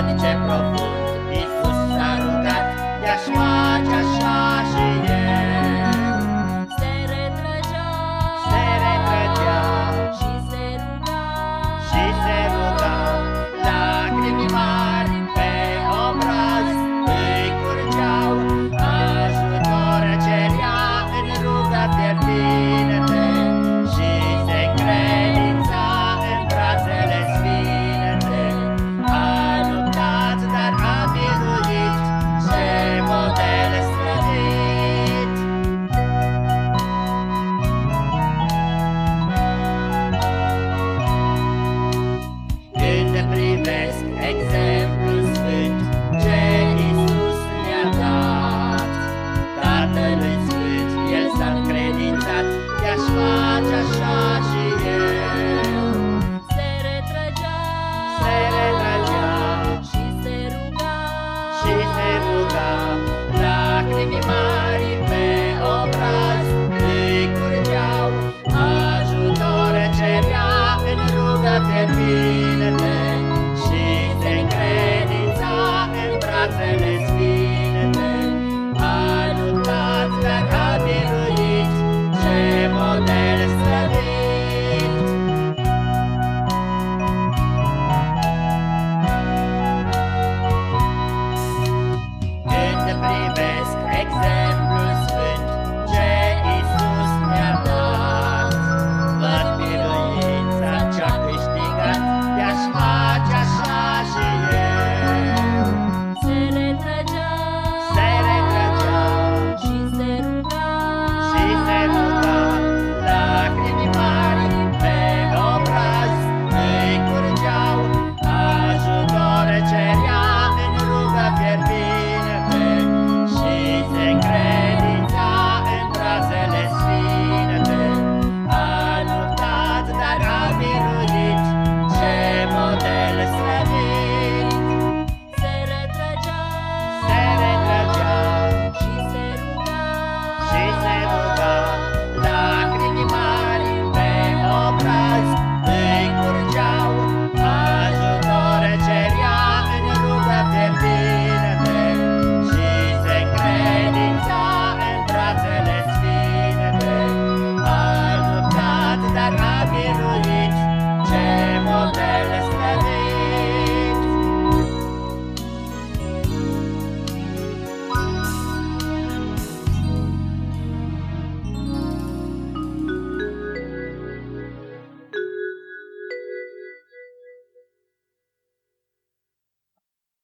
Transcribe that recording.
Johnny J. lacrimi mari pe obraz ajutor cerea în rugă trebinele Și se în brațele sfinte Ajutați la biruit ce model străvit Când privesc